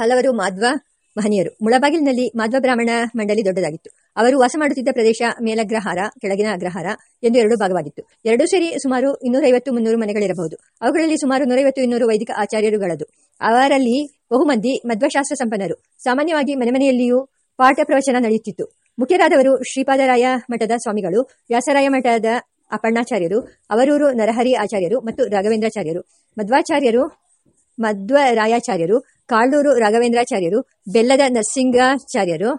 ಹಲವರು ಮಾಧ್ವ ಮಹನೀಯರು. ಮುಳಬಾಗಿಲಿನಲ್ಲಿ ಮಾಧ್ವ ಬ್ರಾಹ್ಮಣ ಮಂಡಳಿ ದೊಡ್ಡದಾಗಿತ್ತು. ಅವರು ವಾಸ ಮಾಡುತ್ತಿದ್ದ ಪ್ರದೇಶ ಮೇಲಗ್ರಹಾರ, ಕೆಳಗಿನ ಅಗ್ರಹಾರ ಎಂದು ಎರಡು ಭಾಗವಾಗಿತ್ತು. ಎರಡು ಸೇರಿ ಸುಮಾರು ಇನ್ನೂರೈವತ್ತು ಮುನ್ನೂರು ಮನೆಗಳಿರಬಹುದು. ಅವುಗಳಲ್ಲಿ ಸುಮಾರು ನೂರೈವತ್ತು ಇನ್ನೂರು ವೈದಿಕ ಆಚಾರ್ಯರುಗಳದು. ಅವರಲ್ಲಿ ಬಹುಮಂದಿ ಮಧ್ವಶಾಸ್ತ್ರ ಸಂಪನ್ನರು. ಸಾಮಾನ್ಯವಾಗಿ ಮನೆ ಮನೆಯಲ್ಲಿಯೂ ಪಾಠ ಪ್ರವಚನ ನಡೆಯುತ್ತಿತ್ತು. ಮುಖ್ಯರಾದವರು ಶ್ರೀಪಾದರಾಯ ಮಠದ ಸ್ವಾಮಿಗಳು, ವ್ಯಾಸರಾಯ ಮಠದ ಅಪರ್ಣಾಚಾರ್ಯರು ಅವರೂರು ನರಹರಿ ಆಚಾರ್ಯರು ಮತ್ತು ರಾಘವೇಂದ್ರಾಚಾರ್ಯರು. ಮಧ್ವಾಚಾರ್ಯರು, ಮಧ್ವರಾಯಾಚಾರ್ಯರು ಕಾಳೂರು ರಾಘವೇಂದ್ರಾಚಾರ್ಯರು, ಬೆಲ್ಲದ ನರಸಿಂಗಾಚಾರ್ಯರು,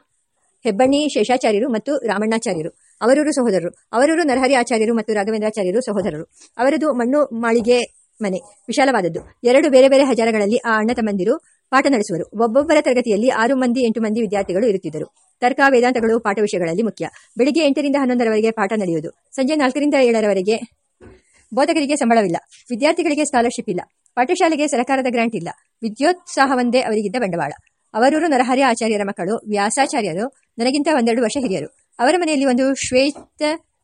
ಹೆಬ್ಬಣ್ಣಿ ಶೇಷಾಚಾರ್ಯರು ಮತ್ತು ರಾಮಣ್ಣಾಚಾರ್ಯರು. ಅವರೂರು ಸಹೋದರರು. ಅವರೂರು ನರಹರಿ ಆಚಾರ್ಯರು ಮತ್ತು ರಾಘವೇಂದ್ರಾಚಾರ್ಯರು ಸಹೋದರರು. ಅವರದು ಮಣ್ಣು ಮಾಳಿಗೆ ಮನೆ. ವಿಶಾಲವಾದದ್ದು. ಎರಡು ಬೇರೆ ಬೇರೆ ಹಜಾರಗಳಲ್ಲಿ ಆ ಅಣ್ಣ ತಮ್ಮಂದಿರು ಪಾಠ ನಡೆಸುವರು. ಒಬ್ಬೊಬ್ಬರ ತರಗತಿಯಲ್ಲಿ ಆರು ಮಂದಿ, ಎಂಟು ಮಂದಿ ವಿದ್ಯಾರ್ಥಿಗಳು ಇರುತ್ತಿದ್ದರು. ತರ್ಕ ವೇದಾಂತಗಳು ಪಾಠ ವಿಷಯಗಳಲ್ಲಿ ಮುಖ್ಯ. ಬೆಳಿಗ್ಗೆ ಎಂಟರಿಂದ ಹನ್ನೊಂದರವರೆಗೆ ಪಾಠ ನಡೆಯುವುದು. ಸಂಜೆ ನಾಲ್ಕರಿಂದ ಏಳರವರೆಗೆ ಬೋಧಕರಿಗೆ ಸಂಬಳವಿಲ್ಲ. ವಿದ್ಯಾರ್ಥಿಗಳಿಗೆ ಸ್ಕಾಲರ್ಶಿಪ್ ಇಲ್ಲ. ಪಾಠಶಾಲೆಗೆ ಸರ್ಕಾರದ ಗ್ರಾಂಟ್ ಇಲ್ಲ. ವಿದ್ಯೋತ್ಸಾಹವೊಂದೇ ಅವರಿಗಿದ್ದ ಬಂಡವಾಳ. ಅವರೂರು ನರಹರಿ ಆಚಾರ್ಯರ ಮಕ್ಕಳು, ವ್ಯಾಸಾಚಾರ್ಯರು, ನನಗಿಂತ ಒಂದೆರಡು ವರ್ಷ ಹಿರಿಯರು. ಅವರ ಮನೆಯಲ್ಲಿ ಒಂದು ಶ್ವೇತ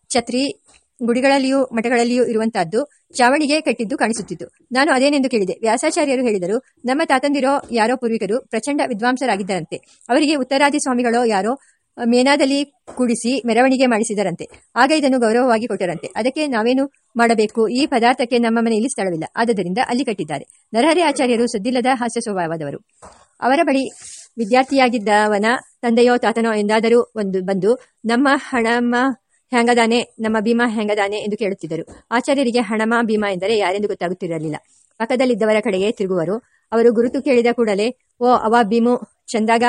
ಛತ್ರಿ ಗುಡಿಗಳಲ್ಲಿಯೂ ಮಠಗಳಲ್ಲಿಯೂ ಇರುವಂತಹದ್ದು ಚಾವಣಿಗೆ ಕಟ್ಟಿದ್ದು ಕಾಣಿಸುತ್ತಿತ್ತು. ನಾನು ಅದೇನೆಂದು ಕೇಳಿದೆ. ವ್ಯಾಸಾಚಾರ್ಯರು ಹೇಳಿದರು, ನಮ್ಮ ತಾತಂದಿರೋ ಯಾರೋ ಪೂರ್ವಿಕರು ಪ್ರಚಂಡ ವಿದ್ವಾಂಸರಾಗಿದ್ದರಂತೆ. ಅವರಿಗೆ ಉತ್ತರಾದಿ ಸ್ವಾಮಿಗಳೋ ಯಾರೋ ಮೇನಾದಲ್ಲಿ ಕುಡಿಸಿ ಮೆರವಣಿಗೆ ಮಾಡಿಸಿದರಂತೆ. ಆಗ ಇದನ್ನು ಗೌರವವಾಗಿ ಕೊಟ್ಟರಂತೆ. ಅದಕ್ಕೆ ನಾವೇನು ಮಾಡಬೇಕು? ಈ ಪದಾರ್ಥಕ್ಕೆ ನಮ್ಮ ಮನೆಯಲ್ಲಿ ಸ್ಥಳವಿಲ್ಲ. ಆದ್ದರಿಂದ ಅಲ್ಲಿ ಕಟ್ಟಿದ್ದಾರೆ. ನರಹರಿ ಆಚಾರ್ಯರು ಸದ್ದಿಲ್ಲದ ಹಾಸ್ಯ ಸ್ವಭಾವದವರು. ಅವರ ಬಳಿ ವಿದ್ಯಾರ್ಥಿಯಾಗಿದ್ದವನ ತಂದೆಯೋ ತಾತನೋ ಎಂದಾದರೂ ಒಂದು ಬಂದು, ನಮ್ಮ ಹಣಮ ಹೆಂಗದಾನೆ ನಮ್ಮ ಭೀಮಾ ಹೆಂಗದಾನೆ ಎಂದು ಕೇಳುತ್ತಿದ್ದರು. ಆಚಾರ್ಯರಿಗೆ ಹಣಮ, ಭೀಮಾ ಎಂದರೆ ಯಾರೆಂದು ಗೊತ್ತಾಗುತ್ತಿರಲಿಲ್ಲ. ಪಕ್ಕದಲ್ಲಿದ್ದವರ ಕಡೆಗೆ ತಿರುಗುವರು. ಅವರು ಗುರುತು ಕೇಳಿದ ಕೂಡಲೇ, ಓ, ಅವ ಭೀಮು, ಚಂದಾಗ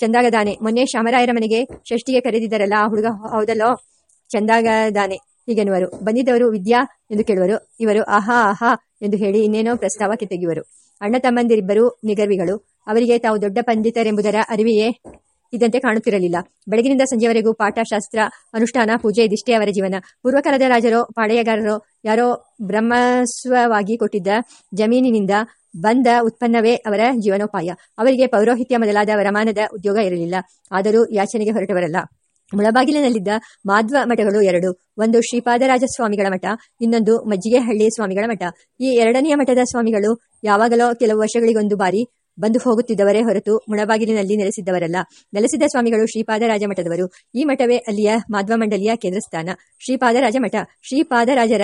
ಚಂದಾಗದಾನೆ. ಮೊನ್ನೆ ಶಾಮರಾಯರ ಮನೆಗೆ ಷಷ್ಟಿಗೆ ಕರೆದಿದ್ದರಲ್ಲ, ಆ ಹುಡುಗ, ಹೌದಲ್ಲೋ? ಚಂದಾಗದಾನೆ, ಹೀಗೆನ್ನುವರು. ಬಂದಿದ್ದವರು ವಿದ್ಯಾ ಎಂದು ಕೇಳುವರು. ಇವರು ಆಹಾ ಆಹಾ ಎಂದು ಹೇಳಿ ಇನ್ನೇನೋ ಪ್ರಸ್ತಾವಕ್ಕೆ ತೆಗೆಯುವರು ಅಣ್ಣ ತಮ್ಮಂದಿರಿಬ್ಬರು ನಿಗರ್ವಿಗಳು. ಅವರಿಗೆ ತಾವು ದೊಡ್ಡ ಪಂಡಿತರೆಂಬುದರ ಅರಿವೆಯೇ ಇದಂತೆ ಕಾಣುತ್ತಿರಲಿಲ್ಲ. ಬೆಳಗಿನಿಂದ ಸಂಜೆವರೆಗೂ ಪಾಠ ಶಾಸ್ತ್ರ ಅನುಷ್ಠಾನ, ಪೂಜೆ ಇದಿಷ್ಟೇ ಅವರ ಜೀವನ. ಪೂರ್ವಕಾಲದ ರಾಜರೋ, ಪಾಳೆಯಗಾರರೋ, ಯಾರೋ ಬ್ರಹ್ಮಸ್ವವಾಗಿ ಕೊಟ್ಟಿದ್ದ ಜಮೀನಿನಿಂದ ಬಂದ ಉತ್ಪನ್ನವೇ ಅವರ ಜೀವನೋಪಾಯ. ಅವರಿಗೆ ಪೌರೋಹಿತ್ಯ ಮೊದಲಾದ ವರಮಾನದ ಉದ್ಯೋಗ ಇರಲಿಲ್ಲ. ಆದರೂ ಯಾಚನೆಗೆ ಹೊರಟವರಲ್ಲ. ಮುಳಬಾಗಿಲಿನಲ್ಲಿದ್ದ ಮಾಧ್ವ ಮಠಗಳು ಎರಡು. ಒಂದು ಶ್ರೀಪಾದರಾಜ ಸ್ವಾಮಿಗಳ ಮಠ, ಇನ್ನೊಂದು ಮಜ್ಜಿಗೆಹಳ್ಳಿ ಸ್ವಾಮಿಗಳ ಮಠ. ಈ ಎರಡನೆಯ ಮಠದ ಸ್ವಾಮಿಗಳು ಯಾವಾಗಲೋ ಕೆಲವು ವರ್ಷಗಳಿಗೊಂದು ಬಾರಿ ಬಂದು ಹೋಗುತ್ತಿದ್ದವರೇ ಹೊರತು ಮುಳಬಾಗಿಲಿನಲ್ಲಿ ನೆಲೆಸಿದ್ದವರಲ್ಲ. ನೆಲೆಸಿದ ಸ್ವಾಮಿಗಳು ಶ್ರೀಪಾದರಾಜ ಮಠದವರು. ಈ ಮಠವೇ ಅಲ್ಲಿಯ ಮಾಧ್ವ ಮಂಡಲಿಯ ಕೇಂದ್ರ ಸ್ಥಾನ ಶ್ರೀಪಾದರಾಜ ಮಠ. ಶ್ರೀಪಾದರಾಜರ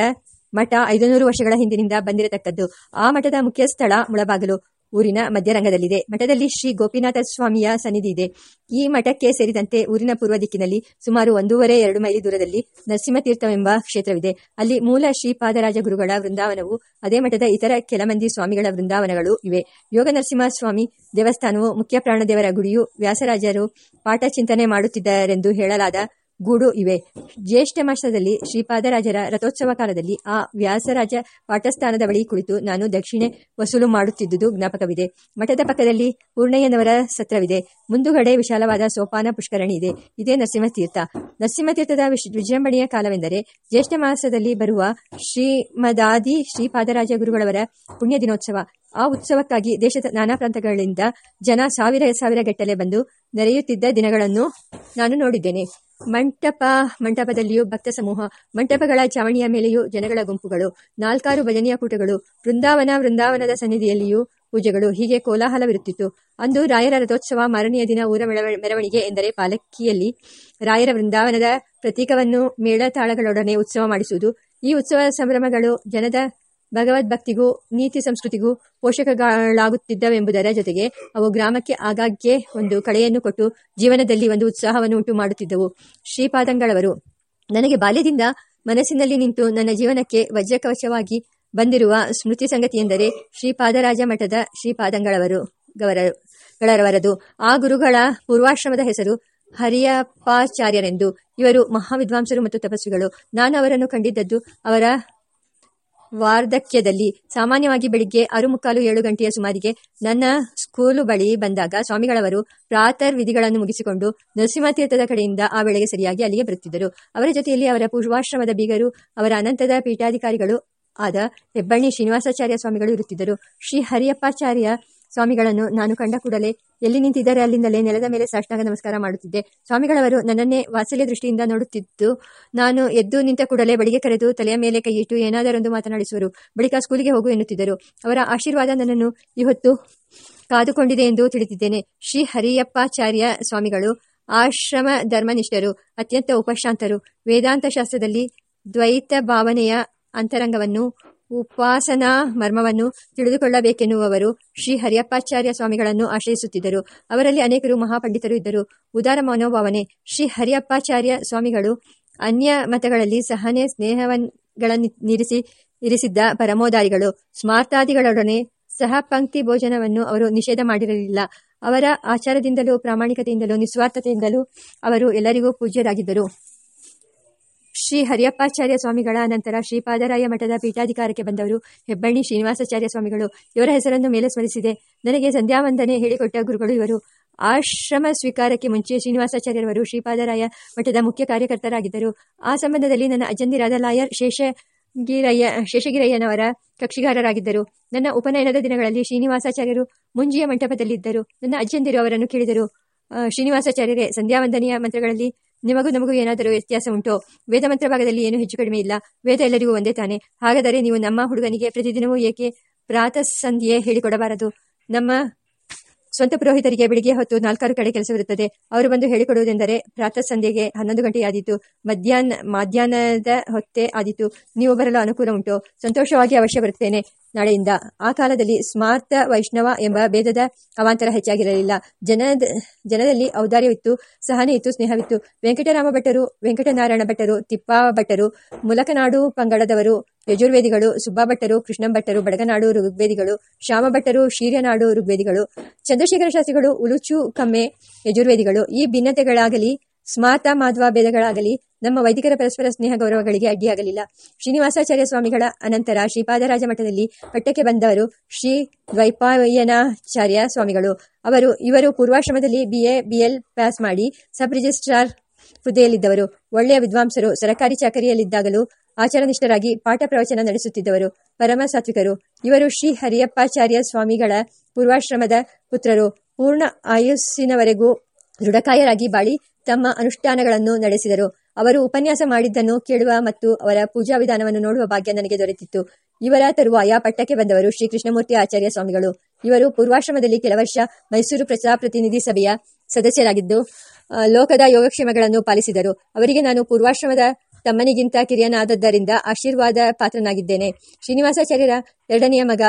ಮಠ ಐದುನೂರು ವರ್ಷಗಳ ಹಿಂದಿನಿಂದ ಬಂದಿರತಕ್ಕದ್ದು. ಆ ಮಠದ ಮುಖ್ಯ ಸ್ಥಳ ಮುಳಬಾಗಿಲು ಊರಿನ ಮಧ್ಯರಂಗದಲ್ಲಿದೆ. ಮಠದಲ್ಲಿ ಶ್ರೀ ಗೋಪಿನಾಥ ಸ್ವಾಮಿಯ ಸನ್ನಿಧಿ ಇದೆ. ಈ ಮಠಕ್ಕೆ ಸೇರಿದಂತೆ ಊರಿನ ಪೂರ್ವ ದಿಕ್ಕಿನಲ್ಲಿ ಸುಮಾರು ಒಂದೂವರೆ ಎರಡು ಮೈಲಿ ದೂರದಲ್ಲಿ ನರಸಿಂಹತೀರ್ಥವೆಂಬ ಕ್ಷೇತ್ರವಿದೆ. ಅಲ್ಲಿ ಮೂಲ ಶ್ರೀಪಾದರಾಜ ಗುರುಗಳ ವೃಂದಾವನವು, ಅದೇ ಮಠದ ಇತರ ಕೆಲ ಸ್ವಾಮಿಗಳ ವೃಂದಾವನಗಳು ಇವೆ. ಯೋಗ ನರಸಿಂಹ ಸ್ವಾಮಿ ದೇವಸ್ಥಾನವು ಮುಖ್ಯ ಪ್ರಾಣದೇವರ ಗುಡಿಯು, ವ್ಯಾಸರಾಜರು ಪಾಠ ಚಿಂತನೆ ಮಾಡುತ್ತಿದ್ದಾರೆಂದು ಹೇಳಲಾದ ಗೂಡು ಇವೆ. ಜ್ಯೇಷ್ಠ ಮಾಸದಲ್ಲಿ ಶ್ರೀಪಾದರಾಜರ ರಥೋತ್ಸವ ಕಾಲದಲ್ಲಿ ಆ ವ್ಯಾಸರಾಜ ಪಾಠಸ್ಥಾನದ ಬಳಿ ಕುಳಿತು ನಾನು ದಕ್ಷಿಣೆ ವಸೂಲು ಮಾಡುತ್ತಿದ್ದುದು ಜ್ಞಾಪಕವಿದೆ. ಮಠದ ಪಕ್ಕದಲ್ಲಿ ಪೂರ್ಣಯ್ಯನವರ ಸತ್ರವಿದೆ. ಮುಂದುಗಡೆ ವಿಶಾಲವಾದ ಸೋಪಾನ ಪುಷ್ಕರಣಿ ಇದೆ. ಇದೇ ನರಸಿಂಹತೀರ್ಥ. ನರಸಿಂಹತೀರ್ಥದ ವಿಜೃಂಭಣೆಯ ಕಾಲವೆಂದರೆ ಜ್ಯೇಷ್ಠ ಮಾಸದಲ್ಲಿ ಬರುವ ಶ್ರೀಮದಾದಿ ಶ್ರೀಪಾದರಾಜ ಗುರುಗಳವರ ಪುಣ್ಯ ದಿನೋತ್ಸವ ಆ ಉತ್ಸವಕ್ಕಾಗಿ ದೇಶದ ನಾನಾ ಪ್ರಾಂತಗಳಿಂದ ಜನ ಸಾವಿರ ಸಾವಿರ ಗಟ್ಟಲೆ ಬಂದು ನೆರೆಯುತ್ತಿದ್ದ ದಿನಗಳನ್ನು ನಾನು ನೋಡಿದ್ದೇನೆ. ಮಂಟಪ ಮಂಟಪದಲ್ಲಿಯೂ ಭಕ್ತ ಸಮೂಹ, ಮಂಟಪಗಳ ಚಾವಣಿಯ ಮೇಲೆಯೂ ಜನಗಳ ಗುಂಪುಗಳು, ನಾಲ್ಕಾರು ಭಜನೆಯ ಕೂಟಗಳು, ವೃಂದಾವನ ವೃಂದಾವನದ ಸನ್ನಿಧಿಯಲ್ಲಿಯೂ ಪೂಜೆಗಳು. ಹೀಗೆ ಕೋಲಾಹಲವಿರುತ್ತಿತ್ತು. ಅಂದು ರಾಯರ ರಥೋತ್ಸವ ಮಾರನೆಯ ದಿನ ಊರ ಮೆರವ- ಮೆರವಣಿಗೆ ಎಂದರೆ ಪಾಲಕ್ಕಿಯಲ್ಲಿ ರಾಯರ ವೃಂದಾವನದ ಪ್ರತೀಕವನ್ನು ಮೇಳತಾಳಗಳೊಡನೆ ಉತ್ಸವ ಮಾಡಿಸುವುದು. ಈ ಉತ್ಸವ ಸಂಭ್ರಮಗಳು ಜನದ ಭಗವದ್ಭಕ್ತಿಗೂ ನೀತಿ ಸಂಸ್ಕೃತಿಗೂ ಪೋಷಕಗಳಾಗುತ್ತಿದ್ದವೆಂಬುದರ ಜೊತೆಗೆ ಅವು ಗ್ರಾಮಕ್ಕೆ ಆಗಾಗ್ಗೆ ಒಂದು ಕಳೆಯನ್ನು ಕೊಟ್ಟು ಜೀವನದಲ್ಲಿ ಒಂದು ಉತ್ಸಾಹವನ್ನು ಉಂಟು ಮಾಡುತ್ತಿದ್ದವು ಶ್ರೀಪಾದಂಗಳವರು, ನನಗೆ ಬಾಲ್ಯದಿಂದ ಮನಸ್ಸಿನಲ್ಲಿ ನಿಂತು ನನ್ನ ಜೀವನಕ್ಕೆ ವಜ್ರಕವಚವಾಗಿ ಬಂದಿರುವ ಸ್ಮೃತಿ ಸಂಗತಿಯೆಂದರೆ ಶ್ರೀಪಾದರಾಜ ಮಠದ ಶ್ರೀಪಾದಂಗಳವರು, ಗವರ, ಗಳರವರದು. ಆ ಗುರುಗಳ ಪೂರ್ವಾಶ್ರಮದ ಹೆಸರು ಹರಿಯಪ್ಪಾಚಾರ್ಯರೆಂದು. ಇವರು ಮಹಾವಿದ್ವಾಂಸರು ಮತ್ತು ತಪಸ್ವಿಗಳು. ನಾನು ಅವರನ್ನು ಕಂಡಿದ್ದದ್ದು ಅವರ ವಾರ್ಧಕ್ಯದಲ್ಲಿ ಸಾಮಾನ್ಯವಾಗಿ ಬೆಳಿಗ್ಗೆ ಆರು ಮುಕ್ಕಾಲು ಏಳು ಗಂಟೆಯ ಸುಮಾರಿಗೆ ನನ್ನ ಸ್ಕೂಲು ಬಳಿ ಬಂದಾಗ ಸ್ವಾಮಿಗಳವರು ಪ್ರಾತರ್ ವಿಧಿಗಳನ್ನು ಮುಗಿಸಿಕೊಂಡು ನರಸಿಂಹತೀರ್ಥದ ಕಡೆಯಿಂದ ಆ ವೇಳೆಗೆ ಸರಿಯಾಗಿ ಅಲ್ಲಿಗೆ ಬರುತ್ತಿದ್ದರು. ಅವರ ಜೊತೆಯಲ್ಲಿ ಅವರ ಪೂರ್ವಾಶ್ರಮದ ಬೀಗರು, ಅವರ ಅನಂತದ ಪೀಠಾಧಿಕಾರಿಗಳು ಆದ ಹೆಬ್ಬಣ್ಣಿ ಶ್ರೀನಿವಾಸಾಚಾರ್ಯ ಸ್ವಾಮಿಗಳು ಇರುತ್ತಿದ್ದರು. ಶ್ರೀ ಹರಿಯಪ್ಪಾಚಾರ್ಯ ಸ್ವಾಮಿಗಳನ್ನು ನಾನು ಕಂಡ ಕೂಡಲೇ ಎಲ್ಲಿ ನಿಂತಿದ್ದಾರೆ ಅಲ್ಲಿಂದಲೇ ನೆಲದ ಮೇಲೆ ಸಾಷ್ಟಾಂಗ ನಮಸ್ಕಾರ ಮಾಡುತ್ತಿದ್ದೆ. ಸ್ವಾಮಿಗಳವರು ನನ್ನನ್ನೇ ವಾತ್ಸಲ್ಯ ದೃಷ್ಟಿಯಿಂದ ನೋಡುತ್ತಿದ್ದು, ನಾನು ಎದ್ದು ನಿಂತ ಕೂಡಲೇ ಬಳಿಗೆ ಕರೆದು ತಲೆಯ ಮೇಲೆ ಕೈಯಿಟ್ಟು ಏನಾದರೊಂದು ಮಾತನಾಡಿಸುವರು. ಬಳಿಕ ಸ್ಕೂಲಿಗೆ ಹೋಗು ಎನ್ನುತ್ತಿದ್ದರು. ಅವರ ಆಶೀರ್ವಾದ ನನ್ನನ್ನು ಇವತ್ತು ಕಾದುಕೊಂಡಿದೆ ಎಂದು ತಿಳಿದಿದ್ದೇನೆ. ಶ್ರೀ ಹರಿಯಪ್ಪಾಚಾರ್ಯ ಸ್ವಾಮಿಗಳು, ಆಶ್ರಮ ಧರ್ಮನಿಷ್ಠರು, ಅತ್ಯಂತ ಉಪಶಾಂತರು. ವೇದಾಂತ ಶಾಸ್ತ್ರದಲ್ಲಿ ದ್ವೈತ ಭಾವನೆಯ ಅಂತರಂಗವನ್ನು ಉಪಾಸನಾ ಮರ್ಮವನ್ನು ತಿಳಿದುಕೊಳ್ಳಬೇಕೆನ್ನುವವರು ಶ್ರೀ ಹರಿಯಪ್ಪಾಚಾರ್ಯ ಸ್ವಾಮಿಗಳನ್ನು ಆಶ್ರಯಿಸುತ್ತಿದ್ದರು. ಅವರಲ್ಲಿ ಅನೇಕರು ಮಹಾಪಂಡಿತರು ಇದ್ದರು. ಉದಾರ ಮನೋಭಾವನೆ. ಶ್ರೀ ಹರಿಯಪ್ಪಾಚಾರ್ಯ ಸ್ವಾಮಿಗಳು ಅನ್ಯ ಮತಗಳಲ್ಲಿ ಸಹನೆ ಸ್ನೇಹಗಳನ್ನಿರಿಸಿ ಇರಿಸಿದ್ದ ಪರಮೋದಾರಿಗಳು. ಸ್ಮಾರ್ತಾದಿಗಳೊಡನೆ ಸಹ ಪಂಕ್ತಿ ಭೋಜನವನ್ನು ಅವರು ನಿಷೇಧ ಮಾಡಿರಲಿಲ್ಲ. ಅವರ ಆಚಾರದಿಂದಲೂ ಪ್ರಾಮಾಣಿಕತೆಯಿಂದಲೂ ನಿಸ್ವಾರ್ಥತೆಯಿಂದಲೂ ಅವರು ಎಲ್ಲರಿಗೂ ಪೂಜ್ಯರಾಗಿದ್ದರು. ಶ್ರೀ ಹರಿಯಪ್ಪಾಚಾರ್ಯ ಸ್ವಾಮಿಗಳ ನಂತರ ಶ್ರೀಪಾದರಾಯ ಮಠದ ಪೀಠಾಧಿಕಾರಕ್ಕೆ ಬಂದವರು ಹೆಬ್ಬಳ್ಳಿ ಶ್ರೀನಿವಾಸಾಚಾರ್ಯ ಸ್ವಾಮಿಗಳು. ಇವರ ಹೆಸರನ್ನು ಮೇಲೆ ಸ್ಮರಿಸಿದೆ. ನನಗೆ ಸಂಧ್ಯಾವಂದನೆ ಹೇಳಿಕೊಟ್ಟ ಗುರುಗಳು ಇವರು. ಆಶ್ರಮ ಸ್ವೀಕಾರಕ್ಕೆ ಮುಂಚೆ ಶ್ರೀನಿವಾಸಾಚಾರ್ಯರವರು ಶ್ರೀಪಾದರಾಯ ಮಠದ ಮುಖ್ಯ ಕಾರ್ಯಕರ್ತರಾಗಿದ್ದರು. ಆ ಸಂಬಂಧದಲ್ಲಿ ನನ್ನ ಅಜ್ಜಂದಿರಾದ ಲಾಯರ್ ಶೇಷಗಿರಯ್ಯ, ಶೇಷಗಿರಯ್ಯನವರ ಕಕ್ಷಿಗಾರರಾಗಿದ್ದರು. ನನ್ನ ಉಪನಯನದ ದಿನಗಳಲ್ಲಿ ಶ್ರೀನಿವಾಸಾಚಾರ್ಯರು ಮುಂಜಿಯ ಮಂಟಪದಲ್ಲಿದ್ದರು. ನನ್ನ ಅಜ್ಜಂದಿರು ಅವರನ್ನು ಕೇಳಿದರು. ಶ್ರೀನಿವಾಸಾಚಾರ್ಯರೇ, ಸಂಧ್ಯಾವಂದನೆಯ ಮಂತ್ರಗಳಲ್ಲಿ ನಿಮಗೂ ನಮಗೂ ಏನಾದರೂ ವ್ಯತ್ಯಾಸ ಉಂಟೋ? ವೇದ ಮಂತ್ರ ಭಾಗದಲ್ಲಿ ಏನು ಹೆಚ್ಚು ಕಡಿಮೆ ಇಲ್ಲ. ವೇದ ಎಲ್ಲರಿಗೂ ಒಂದೇ ತಾನೆ. ಹಾಗಾದರೆ ನೀವು ನಮ್ಮ ಹುಡುಗನಿಗೆ ಪ್ರತಿದಿನವೂ ಏಕೆ ಪ್ರಾತಃ ಸಂಧಿಯೇ ಹೇಳಿಕೊಡಬಾರದು? ನಮ್ಮ ಸ್ವಂತ ಪುರೋಹಿತರಿಗೆ ಬೆಳಿಗ್ಗೆ ಹೊತ್ತು ನಾಲ್ಕಾರು ಕಡೆ ಕೆಲಸವಿರುತ್ತದೆ ಅವರು ಬಂದು ಹೇಳಿಕೊಡುವುದೆಂದರೆ ಪ್ರಾತಃ ಸಂಧ್ಯೆಗೆ ಹನ್ನೊಂದು ಗಂಟೆ ಆದೀತು ಮಧ್ಯಾಹ್ನ, ಮಧ್ಯಾಹ್ನದ ಹೊತ್ತೆ ಆದೀತು. ನೀವು ಬರಲು ಅನುಕೂಲ ಉಂಟು. ಸಂತೋಷವಾಗಿ ಅವಶ್ಯ ಬರುತ್ತೇನೆ. ನಾಳೆಯಿಂದ ಆ ಕಾಲದಲ್ಲಿ ಸ್ಮಾರ್ತ ವೈಷ್ಣವ ಎಂಬ ಭೇದದ ಅವಾಂತರ ಹೆಚ್ಚಾಗಿರಲಿಲ್ಲ. ಜನ ಜನದಲ್ಲಿ ಔದಾರ್ಯವಿತ್ತು ಸಹನೆ ಇತ್ತು ಸ್ನೇಹವಿತ್ತು. ವೆಂಕಟರಾಮ ಭಟ್ಟರು, ವೆಂಕಟನಾರಾಯಣ ಭಟ್ಟರು ತಿಪ್ಪ ಭಟ್ಟರು, ಮುಲಕನಾಡು ಪಂಗಡದವರು, ಯಜುರ್ವೇದಿಗಳು, ಸುಬ್ಬಾ ಭಟ್ಟರು, ಕೃಷ್ಣಂ ಭಟ್ಟರು, ಬಡಗನಾಡು ಋಗ್ವೇದಿಗಳು, ಶ್ಯಾಮ ಭಟ್ಟರು, ಶೀರ್ಯನಾಡು ಋಗ್ವೇದಿಗಳು, ಚಂದ್ರಶೇಖರ ಶಾಸ್ತ್ರಿಗಳು, ಉಲುಚು ಕಮ್ಮೆ ಯಜುರ್ವೇದಿಗಳು ಈ ಭಿನ್ನತೆಗಳಾಗಲಿ ಸ್ಮಾರ್ತ ಮಾಧ್ವ ಭೇದಗಳಾಗಲಿ, ನಮ್ಮ ವೈದಿಕರ ಪರಸ್ಪರ ಸ್ನೇಹ ಗೌರವಗಳಿಗೆ ಅಡ್ಡಿಯಾಗಲಿಲ್ಲ. ಶ್ರೀನಿವಾಸಾಚಾರ್ಯ ಸ್ವಾಮಿಗಳ ಅನಂತರ ಶ್ರೀಪಾದರಾಜ ಮಠದಲ್ಲಿ ಪಟ್ಟಕ್ಕೆ ಬಂದವರು ಶ್ರೀ ದ್ವೈಪಾಯನಾಚಾರ್ಯ ಸ್ವಾಮಿಗಳು. ಅವರು ಇವರು ಪೂರ್ವಾಶ್ರಮದಲ್ಲಿ ಬಿಎ ಬಿಎಲ್ ಪಾಸ್ ಮಾಡಿ ಸಬ್ ರಿಜಿಸ್ಟ್ರಾರ್ ಹುದ್ದೆಯಲ್ಲಿದ್ದವರು. ಒಳ್ಳೆಯ ವಿದ್ವಾಂಸರು, ಸರಕಾರಿ ಚಾಕರಿಯಲ್ಲಿದ್ದಾಗಲೂ ಆಚಾರನಿಷ್ಠರಾಗಿ ಪಾಠ ಪ್ರವಚನ ನಡೆಸುತ್ತಿದ್ದವರು, ಪರಮ ಸಾತ್ವಿಕರು. ಇವರು ಶ್ರೀ ಹರಿಯಪ್ಪಾಚಾರ್ಯ ಸ್ವಾಮಿಗಳ ಪೂರ್ವಾಶ್ರಮದ ಪುತ್ರರು. ಪೂರ್ಣ ಆಯುಸ್ಸಿನವರೆಗೂ ದೃಢಕಾಯರಾಗಿ ಬಾಳಿ ತಮ್ಮ ಅನುಷ್ಠಾನಗಳನ್ನು ನಡೆಸಿದರು. ಅವರು ಉಪನ್ಯಾಸ ಮಾಡಿದ್ದನ್ನು ಕೇಳುವ ಮತ್ತು ಅವರ ಪೂಜಾ ವಿಧಾನವನ್ನು ನೋಡುವ ಭಾಗ್ಯ ನನಗೆ ದೊರೆತಿತ್ತು. ಇವರ ತರುವಾಯ ಪಟ್ಟಕ್ಕೆ ಬಂದವರು ಶ್ರೀ ಕೃಷ್ಣಮೂರ್ತಿ ಆಚಾರ್ಯ ಸ್ವಾಮಿಗಳು. ಇವರು ಪೂರ್ವಾಶ್ರಮದಲ್ಲಿ ಕೆಲ ವರ್ಷ ಮೈಸೂರು ಪ್ರಜಾಪ್ರತಿನಿಧಿ ಸಭೆಯ ಸದಸ್ಯರಾಗಿದ್ದು ಲೋಕದ ಯೋಗಕ್ಷೇಮಗಳನ್ನು ಪಾಲಿಸಿದರು. ಅವರಿಗೆ ನಾನು ಪೂರ್ವಾಶ್ರಮದ ತಮ್ಮನಿಗಿಂತ ಕಿರಿಯನಾದದ್ದರಿಂದ ಆಶೀರ್ವಾದ ಪಾತ್ರನಾಗಿದ್ದೇನೆ. ಶ್ರೀನಿವಾಸಾಚಾರ್ಯರ ಎರಡನೆಯ ಮಗ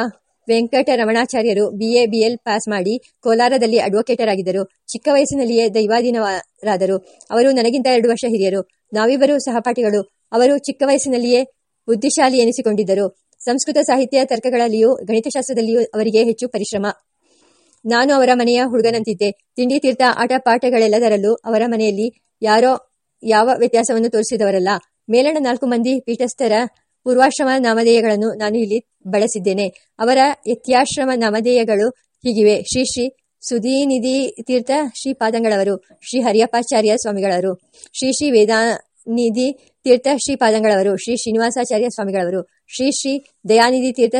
ವೆಂಕಟರಮಣಾಚಾರ್ಯರು ಬಿಎ ಬಿಎಲ್ ಪಾಸ್ ಮಾಡಿ ಕೋಲಾರದಲ್ಲಿ ಅಡ್ವೊಕೇಟರ್ ಆಗಿದ್ದರು. ಚಿಕ್ಕ ವಯಸ್ಸಿನಲ್ಲಿಯೇ ದೈವಾಧೀನರಾದರು. ಅವರು ನನಗಿಂತ ಎರಡು ವರ್ಷ ಹಿರಿಯರು. ನಾವಿಬ್ಬರು ಸಹಪಾಠಿಗಳು. ಅವರು ಚಿಕ್ಕ ವಯಸ್ಸಿನಲ್ಲಿಯೇ ಬುದ್ಧಿಶಾಲಿ ಎನಿಸಿಕೊಂಡಿದ್ದರು. ಸಂಸ್ಕೃತ ಸಾಹಿತ್ಯ ತರ್ಕಗಳಲ್ಲಿಯೂ ಗಣಿತಶಾಸ್ತ್ರದಲ್ಲಿಯೂ ಅವರಿಗೆ ಹೆಚ್ಚು ಪರಿಶ್ರಮ. ನಾನು ಅವರ ಮನೆಯ ಹುಡುಗನಂತಿದ್ದೆ. ತಿಂಡಿ ತೀರ್ಥ, ಆಟ ಪಾಠಗಳೆಲ್ಲದರಲ್ಲೂ ಅವರ ಮನೆಯಲ್ಲಿ ಯಾರೋ ಯಾವ ವ್ಯತ್ಯಾಸವನ್ನು ತೋರಿಸಿದವರಲ್ಲ. ಮೇಲಣ ನಾಲ್ಕು ಮಂದಿ ಪೀಠಸ್ಥರ ಪೂರ್ವಾಶ್ರಮ ನಾಮಧೇಯಗಳನ್ನು ನಾನು ಇಲ್ಲಿ ಬಳಸಿದ್ದೇನೆ. ಅವರ ಯತ್ಯಾಶ್ರಮ ನಾಮಧೇಯಗಳು ಹೀಗಿವೆ. ಶ್ರೀ ಶ್ರೀ ಸುಧೀನಿಧಿ ತೀರ್ಥ ಶ್ರೀ ಪಾದಂಗಳವರು ಶ್ರೀ ಹರಿಯಪ್ಪಾಚಾರ್ಯ ಸ್ವಾಮಿಗಳವರು, ಶ್ರೀ ಶ್ರೀ ವೇದಾನಿಧಿ ತೀರ್ಥ ಶ್ರೀ ಪಾದಂಗಳವರು ಶ್ರೀ ಶ್ರೀನಿವಾಸಾಚಾರ್ಯ ಸ್ವಾಮಿಗಳವರು, ಶ್ರೀ ಶ್ರೀ ದಯಾನಿಧಿ ತೀರ್ಥ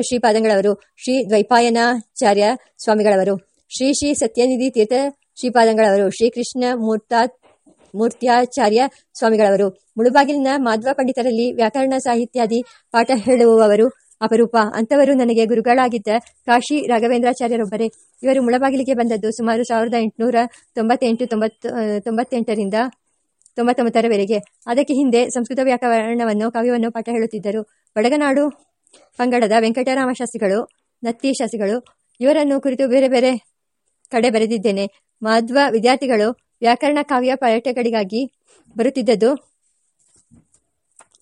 ಶ್ರೀಪಾದಂಗಳವರು, ಶ್ರೀ ದ್ವೈಪಾಯನಾಚಾರ್ಯ ಸ್ವಾಮಿಗಳವರು, ಶ್ರೀ ಶ್ರೀ ಸತ್ಯನಿಧಿ ತೀರ್ಥ ಶ್ರೀಪಾದಂಗಳವರು ಶ್ರೀಕೃಷ್ಣ ಮೂರ್ತಾ ಮೂರ್ತ್ಯಾಚಾರ್ಯ ಸ್ವಾಮಿಗಳವರು. ಮುಳುಬಾಗಿಲಿನ ಮಾಧ್ವ ಪಂಡಿತರಲ್ಲಿ ವ್ಯಾಕರಣ ಸಾಹಿತ್ಯಾದಿ ಪಾಠ ಹೇಳುವವರು ಅಪರೂಪ. ಅಂತವರು ನನಗೆ ಗುರುಗಳಾಗಿದ್ದ ಕಾಶಿ ರಾಘವೇಂದ್ರಾಚಾರ್ಯರೊಬ್ಬರೇ. ಇವರು ಮುಳಬಾಗಿಲಿಗೆ ಬಂದದ್ದು ಸುಮಾರು ಸಾವಿರದ ಎಂಟುನೂರ ತೊಂಬತ್ತೆಂಟು, ತೊಂಬತ್ತು ತೊಂಬತ್ತೆಂಟರಿಂದ ತೊಂಬತ್ತೊಂಬತ್ತರವರೆಗೆ. ಅದಕ್ಕೆ ಹಿಂದೆ ಸಂಸ್ಕೃತ ವ್ಯಾಕರಣವನ್ನು, ಕಾವ್ಯವನ್ನು ಪಾಠ ಹೇಳುತ್ತಿದ್ದರು. ಬಡಗನಾಡು ಪಂಗಡದ ವೆಂಕಟರಾಮ ಶಾಸ್ತ್ರಿಗಳು, ನತ್ತಿ ಶಾಸ್ತ್ರಿಗಳು, ಇವರನ್ನು ಕುರಿತು ಬೇರೆ ಬೇರೆ ಕಡೆ ಬರೆದಿದ್ದೇನೆ. ಮಾಧ್ವ ವಿದ್ಯಾರ್ಥಿಗಳು ವ್ಯಾಕರಣ ಕಾವ್ಯ ಪಾಠಗಳಿಗಾಗಿ ಬರುತ್ತಿದ್ದದ್ದು.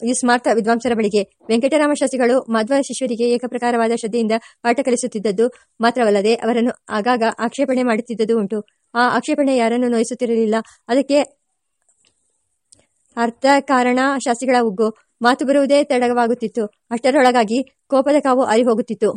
ಈ ಸ್ಮಾರ್ಥ ವಿದ್ವಾಂಸರ ಬಳಿಗೆ ವೆಂಕಟರಾಮ ಶಾಸ್ತ್ರಿಗಳು ಮಾಧ್ವ ಶಿಷ್ಯರಿಗೆ ಏಕಪ್ರಕಾರವಾದ ಶ್ರದ್ಧೆಯಿಂದ ಪಾಠ ಕಲಿಸುತ್ತಿದ್ದದ್ದು ಮಾತ್ರವಲ್ಲದೆ ಅವರನ್ನು ಆಗಾಗ ಆಕ್ಷೇಪಣೆ ಮಾಡುತ್ತಿದ್ದುದು ಉಂಟು. ಆ ಆಕ್ಷೇಪಣೆ ಯಾರನ್ನು ನೋಯಿಸುತ್ತಿರಲಿಲ್ಲ. ಅದಕ್ಕೆ ಅರ್ಥ ಕಾರಣ ಶಾಸ್ತ್ರಿಗಳ ಉಗ್ಗು, ಮಾತು ಬರುವುದೇ ತಡವಾಗುತ್ತಿತ್ತು. ಅಷ್ಟರೊಳಗಾಗಿ ಕೋಪದ ಕಾವು ಆರಿ ಹೋಗುತ್ತಿತ್ತು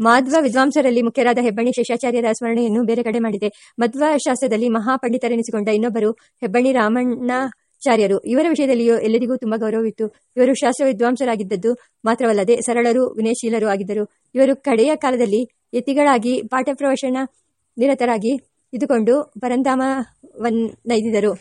ಮಾಧ್ವ ವಿದ್ವಾಂಸರಲ್ಲಿ ಮುಖ್ಯರಾದ ಹೆಬ್ಬಣಿ ಶೇಷಾಚಾರ್ಯರ ಸ್ಮರಣೆಯನ್ನು ಬೇರೆ ಕಡೆ ಮಾಡಿದೆ. ಮಧ್ವ ಶಾಸ್ತ್ರದಲ್ಲಿ ಮಹಾಪಂಡಿತರೆನಿಸಿಕೊಂಡ ಇನ್ನೊಬ್ಬರು ಹೆಬ್ಬಣಿ ರಾಮಣ್ಣಾಚಾರ್ಯರು. ಇವರ ವಿಷಯದಲ್ಲಿಯೂ ಎಲ್ಲರಿಗೂ ತುಂಬಾ ಗೌರವವಿತ್ತು ಇವರು ಶಾಸ್ತ್ರ ವಿದ್ವಾಂಸರಾಗಿದ್ದದ್ದು ಮಾತ್ರವಲ್ಲದೆ ಸರಳರು, ವಿನಯಶೀಲರು ಆಗಿದ್ದರು. ಇವರು ಕಡೆಯ ಕಾಲದಲ್ಲಿ ಯತಿಗಳಾಗಿ, ಪಾಠ ಪ್ರವಚನ ನಿರತರಾಗಿ ಇದ್ದುಕೊಂಡು ಪರಂಧಾಮವನ್ನೈದಿದರು.